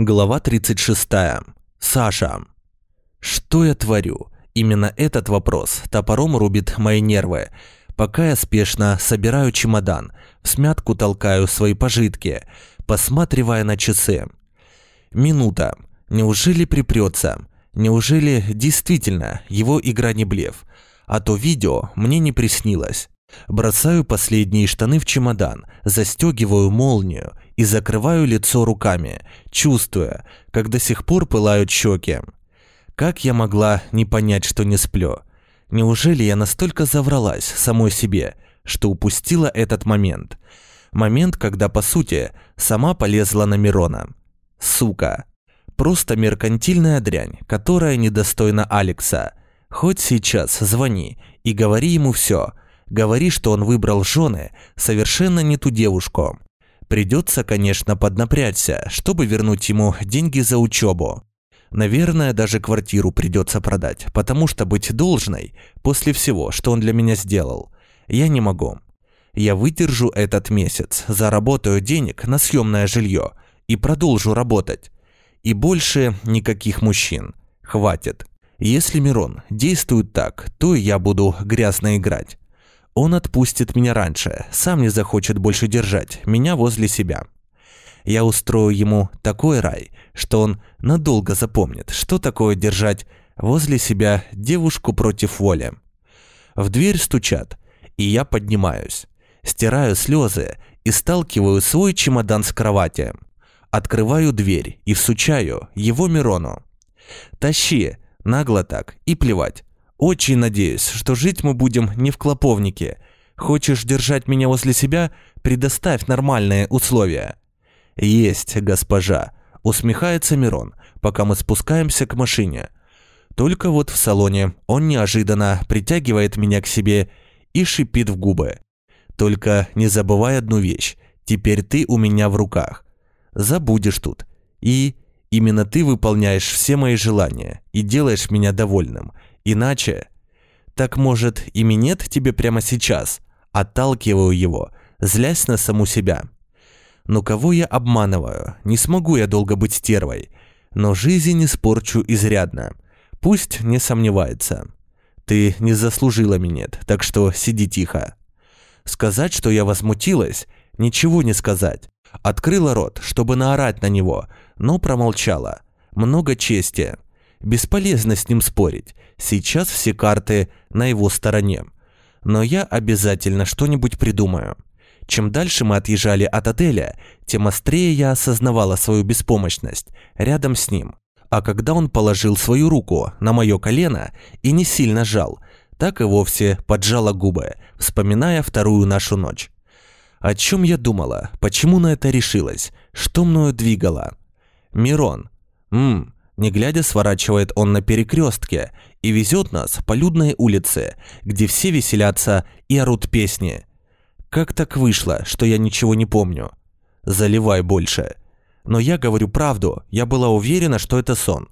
Глава 36. Саша. Что я творю? Именно этот вопрос топором рубит мои нервы. Пока я спешно собираю чемодан, в смятку толкаю свои пожитки, посматривая на часы. Минута. Неужели припрется? Неужели действительно его игра не блеф? А то видео мне не приснилось. Бросаю последние штаны в чемодан, застегиваю молнию и закрываю лицо руками, чувствуя, как до сих пор пылают щеки. Как я могла не понять, что не сплю? Неужели я настолько завралась самой себе, что упустила этот момент? Момент, когда, по сути, сама полезла на Мирона. Сука. Просто меркантильная дрянь, которая недостойна Алекса. Хоть сейчас звони и говори ему все – Говори, что он выбрал жены совершенно не ту девушку. Придется, конечно, поднапрячься, чтобы вернуть ему деньги за учебу. Наверное, даже квартиру придется продать, потому что быть должной после всего, что он для меня сделал, я не могу. Я выдержу этот месяц, заработаю денег на съемное жилье и продолжу работать. И больше никаких мужчин. Хватит. Если Мирон действует так, то я буду грязно играть. Он отпустит меня раньше, сам не захочет больше держать меня возле себя. Я устрою ему такой рай, что он надолго запомнит, что такое держать возле себя девушку против воли. В дверь стучат, и я поднимаюсь. Стираю слезы и сталкиваю свой чемодан с кровати. Открываю дверь и всучаю его Мирону. «Тащи!» Нагло так, и плевать. Очень надеюсь, что жить мы будем не в клоповнике. Хочешь держать меня возле себя? Предоставь нормальные условия». «Есть, госпожа», — усмехается Мирон, пока мы спускаемся к машине. Только вот в салоне он неожиданно притягивает меня к себе и шипит в губы. «Только не забывай одну вещь. Теперь ты у меня в руках. Забудешь тут. И именно ты выполняешь все мои желания и делаешь меня довольным. Иначе... Так может и минет тебе прямо сейчас? Отталкиваю его, злясь на саму себя. Но кого я обманываю? Не смогу я долго быть стервой. Но жизнь испорчу изрядно. Пусть не сомневается. Ты не заслужила минет, так что сиди тихо. Сказать, что я возмутилась, ничего не сказать. Открыла рот, чтобы наорать на него, но промолчала. Много чести. Бесполезно с ним спорить. Сейчас все карты на его стороне. Но я обязательно что-нибудь придумаю. Чем дальше мы отъезжали от отеля, тем острее я осознавала свою беспомощность рядом с ним. А когда он положил свою руку на мое колено и не сильно жал, так и вовсе поджала губы, вспоминая вторую нашу ночь. О чем я думала? Почему на это решилась? Что мною двигало? Мирон. Ммм, не глядя, сворачивает он на перекрестке и везет нас по людной улице, где все веселятся и орут песни. Как так вышло, что я ничего не помню? Заливай больше. Но я говорю правду, я была уверена, что это сон.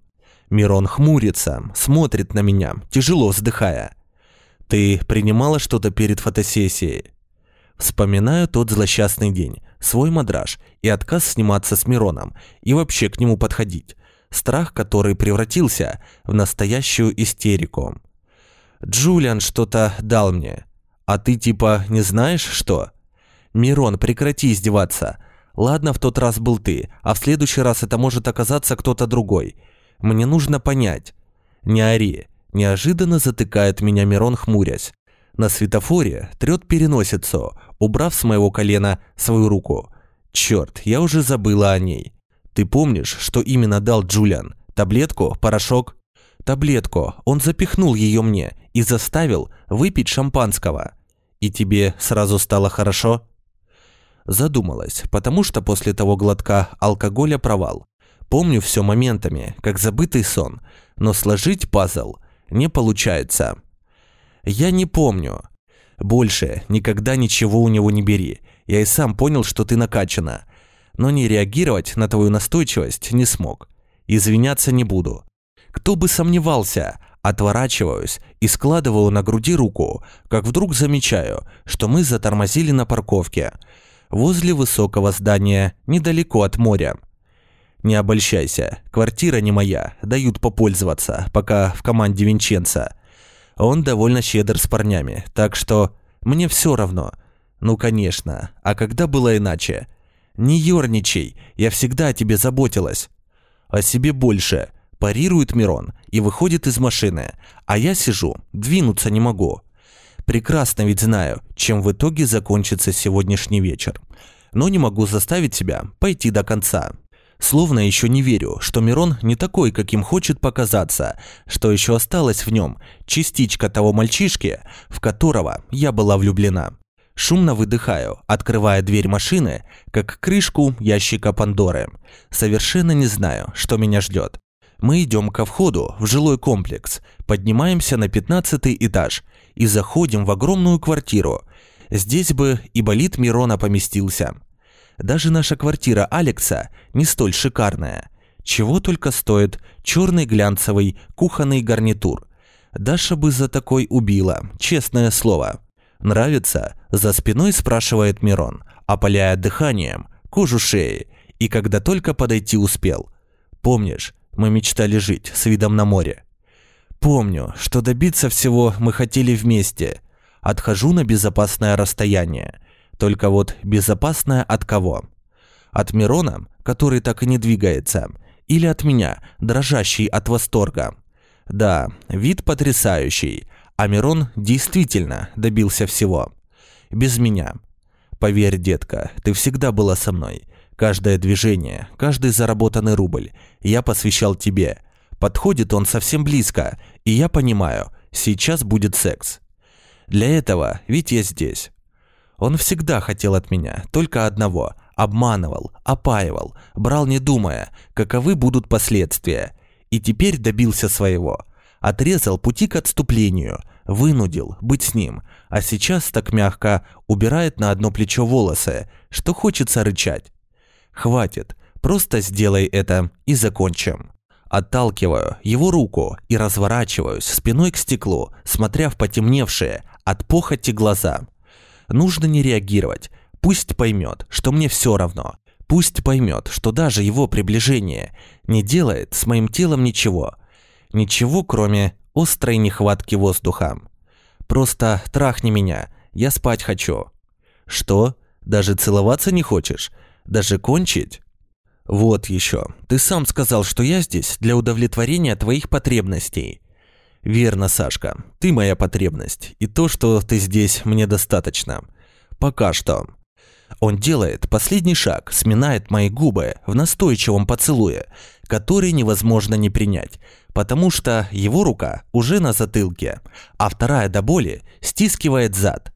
Мирон хмурится, смотрит на меня, тяжело вздыхая. Ты принимала что-то перед фотосессией? Вспоминаю тот злосчастный день, свой мадраж и отказ сниматься с Мироном и вообще к нему подходить страх который превратился в настоящую истерику. «Джулиан что-то дал мне. А ты типа не знаешь, что?» «Мирон, прекрати издеваться. Ладно, в тот раз был ты, а в следующий раз это может оказаться кто-то другой. Мне нужно понять». «Не ори». Неожиданно затыкает меня Мирон, хмурясь. На светофоре трет переносицу, убрав с моего колена свою руку. Черт, я уже забыла о ней. Ты помнишь, что именно дал Джулиан? Таблетку? Порошок? Таблетку. Он запихнул ее мне и заставил выпить шампанского. И тебе сразу стало хорошо? Задумалась, потому что после того глотка алкоголя провал. Помню все моментами, как забытый сон, но сложить пазл не получается. Я не помню. Больше никогда ничего у него не бери. Я и сам понял, что ты накачана но не реагировать на твою настойчивость не смог. Извиняться не буду. Кто бы сомневался, отворачиваюсь и складываю на груди руку, как вдруг замечаю, что мы затормозили на парковке, возле высокого здания, недалеко от моря. Не обольщайся, квартира не моя, дают попользоваться, пока в команде Винченца. Он довольно щедр с парнями, так что мне все равно. Ну, конечно, а когда было иначе? Не ерничай, я всегда о тебе заботилась. О себе больше. Парирует Мирон и выходит из машины, а я сижу, двинуться не могу. Прекрасно ведь знаю, чем в итоге закончится сегодняшний вечер. Но не могу заставить себя пойти до конца. Словно еще не верю, что Мирон не такой, каким хочет показаться, что еще осталось в нем частичка того мальчишки, в которого я была влюблена. Шумно выдыхаю, открывая дверь машины, как крышку ящика Пандоры. Совершенно не знаю, что меня ждет. Мы идем ко входу в жилой комплекс, поднимаемся на пятнадцатый этаж и заходим в огромную квартиру. Здесь бы и болит Мирона поместился. Даже наша квартира Алекса не столь шикарная. Чего только стоит черный глянцевый кухонный гарнитур. Даша бы за такой убила, честное слово. «Нравится?» – за спиной спрашивает Мирон, опаляя дыханием кожу шеи, и когда только подойти успел. «Помнишь, мы мечтали жить с видом на море?» «Помню, что добиться всего мы хотели вместе. Отхожу на безопасное расстояние. Только вот безопасное от кого? От Мирона, который так и не двигается, или от меня, дрожащий от восторга?» Да, вид потрясающий, а Мирон действительно добился всего. Без меня. Поверь, детка, ты всегда была со мной. Каждое движение, каждый заработанный рубль я посвящал тебе. Подходит он совсем близко, и я понимаю, сейчас будет секс. Для этого ведь я здесь. Он всегда хотел от меня только одного – обманывал, опаивал, брал не думая, каковы будут последствия. И теперь добился своего – отрезал пути к отступлению, вынудил быть с ним, а сейчас так мягко убирает на одно плечо волосы, что хочется рычать. «Хватит, просто сделай это и закончим». Отталкиваю его руку и разворачиваюсь спиной к стеклу, смотря в потемневшие от похоти глаза. Нужно не реагировать, пусть поймет, что мне все равно. Пусть поймет, что даже его приближение не делает с моим телом ничего – Ничего, кроме острой нехватки воздуха. Просто трахни меня, я спать хочу. Что? Даже целоваться не хочешь? Даже кончить? Вот еще. Ты сам сказал, что я здесь для удовлетворения твоих потребностей. Верно, Сашка. Ты моя потребность. И то, что ты здесь, мне достаточно. Пока что. Он делает последний шаг, сминает мои губы в настойчивом поцелуе, который невозможно не принять, потому что его рука уже на затылке, а вторая до боли стискивает зад.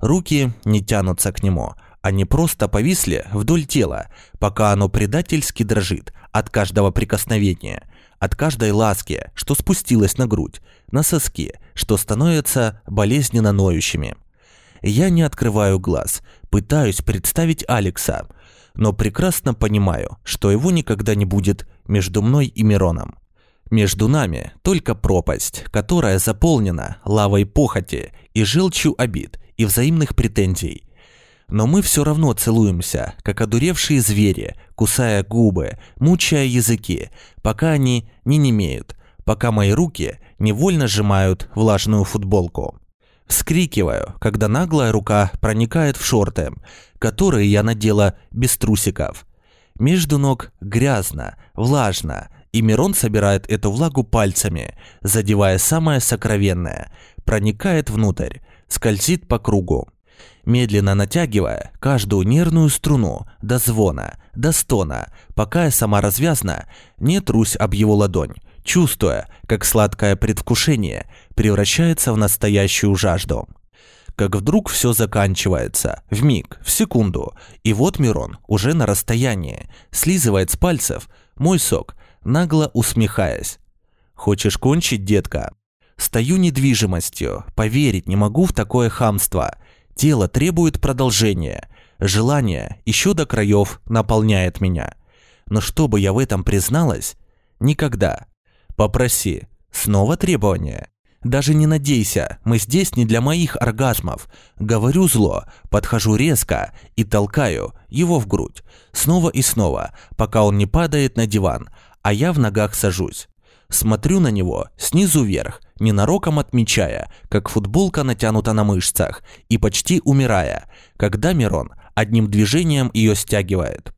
Руки не тянутся к нему, они просто повисли вдоль тела, пока оно предательски дрожит от каждого прикосновения, от каждой ласки, что спустилась на грудь, на соски, что становятся болезненно ноющими. Я не открываю глаз, пытаюсь представить Алекса, но прекрасно понимаю, что его никогда не будет между мной и Мироном. Между нами только пропасть, которая заполнена лавой похоти и желчью обид и взаимных претензий. Но мы все равно целуемся, как одуревшие звери, кусая губы, мучая языки, пока они не немеют, пока мои руки невольно сжимают влажную футболку. Вскрикиваю, когда наглая рука проникает в шорты, которые я надела без трусиков. Между ног грязно, влажно, и Мирон собирает эту влагу пальцами, задевая самое сокровенное, проникает внутрь, скользит по кругу. Медленно натягивая каждую нервную струну до звона, до стона, пока я сама развязна, не трусь об его ладонь, чувствуя, как сладкое предвкушение превращается в настоящую жажду. Как вдруг все заканчивается, в миг, в секунду, и вот Мирон уже на расстоянии, слизывает с пальцев мой сок, нагло усмехаясь. «Хочешь кончить, детка?» Стою недвижимостью, поверить не могу в такое хамство. Тело требует продолжения, желание еще до краев наполняет меня. Но чтобы я в этом призналась, никогда. Попроси. Снова требование. Даже не надейся, мы здесь не для моих оргазмов. Говорю зло, подхожу резко и толкаю его в грудь. Снова и снова, пока он не падает на диван, а я в ногах сажусь. Смотрю на него снизу вверх, ненароком отмечая, как футболка натянута на мышцах, и почти умирая, когда Мирон одним движением ее стягивает.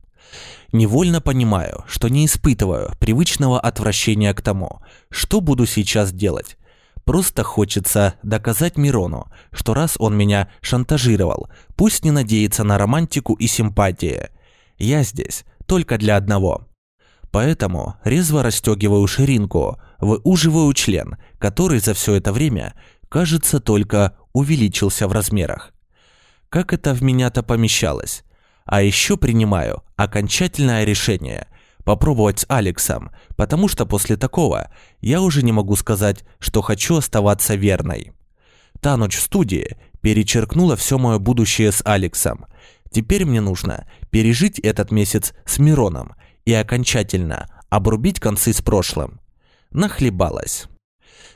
Невольно понимаю, что не испытываю привычного отвращения к тому, что буду сейчас делать. Просто хочется доказать Мирону, что раз он меня шантажировал, пусть не надеется на романтику и симпатии. Я здесь только для одного. Поэтому резво расстегиваю ширинку, выуживаю член, который за все это время, кажется, только увеличился в размерах. Как это в меня-то помещалось? А еще принимаю окончательное решение попробовать с Алексом, потому что после такого я уже не могу сказать, что хочу оставаться верной. Та ночь в студии перечеркнула все мое будущее с Алексом. Теперь мне нужно пережить этот месяц с Мироном и окончательно обрубить концы с прошлым. Нахлебалась.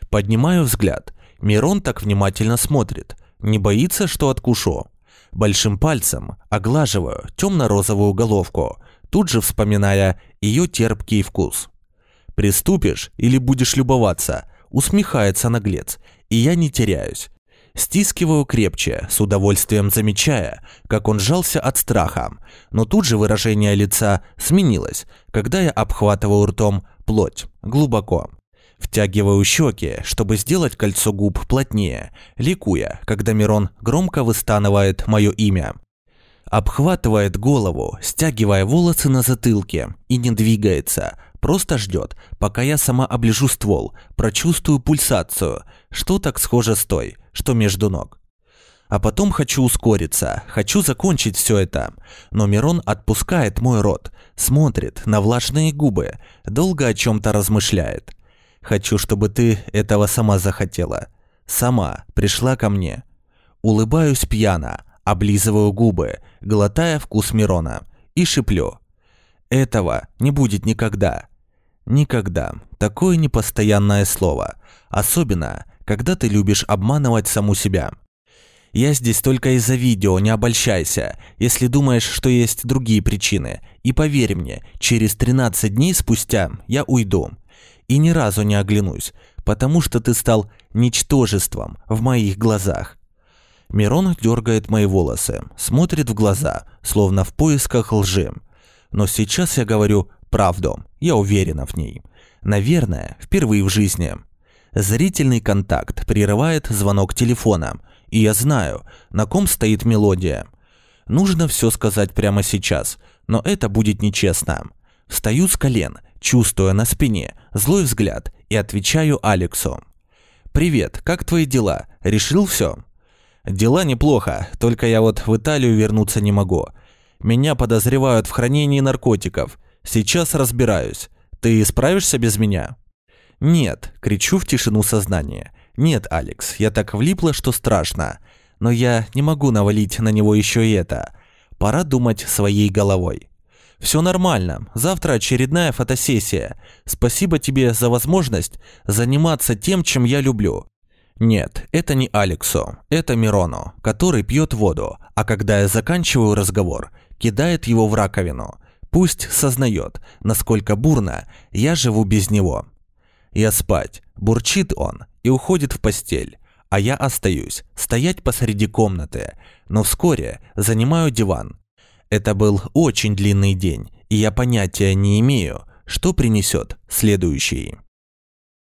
Поднимаю взгляд. Мирон так внимательно смотрит. Не боится, что откушу. Большим пальцем оглаживаю темно-розовую головку, тут же вспоминая ее терпкий вкус. «Приступишь или будешь любоваться?» – усмехается наглец, и я не теряюсь. Стискиваю крепче, с удовольствием замечая, как он сжался от страха, но тут же выражение лица сменилось, когда я обхватываю ртом плоть, глубоко. Втягиваю щеки, чтобы сделать кольцо губ плотнее, ликуя, когда Мирон громко выстанывает мое имя. Обхватывает голову, стягивая волосы на затылке, и не двигается, просто ждет, пока я сама оближу ствол, прочувствую пульсацию, что так схоже с той, что между ног. А потом хочу ускориться, хочу закончить все это. Но Мирон отпускает мой рот, смотрит на влажные губы, долго о чем-то размышляет. Хочу, чтобы ты этого сама захотела. Сама пришла ко мне. Улыбаюсь пьяно, облизываю губы, глотая вкус Мирона, и шиплю. Этого не будет никогда. Никогда. Такое непостоянное слово. Особенно, когда ты любишь обманывать саму себя. Я здесь только из-за видео, не обольщайся, если думаешь, что есть другие причины. И поверь мне, через 13 дней спустя я уйду и ни разу не оглянусь, потому что ты стал ничтожеством в моих глазах. Мирон дергает мои волосы, смотрит в глаза, словно в поисках лжи. Но сейчас я говорю правду, я уверена в ней. Наверное, впервые в жизни. Зрительный контакт прерывает звонок телефона, и я знаю, на ком стоит мелодия. Нужно все сказать прямо сейчас, но это будет нечестно. Встаю с колен, чувствуя на спине злой взгляд, и отвечаю Алексу. «Привет, как твои дела? Решил все?» «Дела неплохо, только я вот в Италию вернуться не могу. Меня подозревают в хранении наркотиков. Сейчас разбираюсь. Ты справишься без меня?» «Нет», — кричу в тишину сознания. «Нет, Алекс, я так влипла, что страшно. Но я не могу навалить на него еще и это. Пора думать своей головой». Все нормально. Завтра очередная фотосессия. Спасибо тебе за возможность заниматься тем, чем я люблю. Нет, это не Алексу, это Мирону, который пьет воду, а когда я заканчиваю разговор, кидает его в раковину. Пусть сознает, насколько бурно я живу без него. Я спать, бурчит он и уходит в постель, а я остаюсь стоять посреди комнаты, но вскоре занимаю диван, это был очень длинный день, и я понятия не имею, что принесет следующий.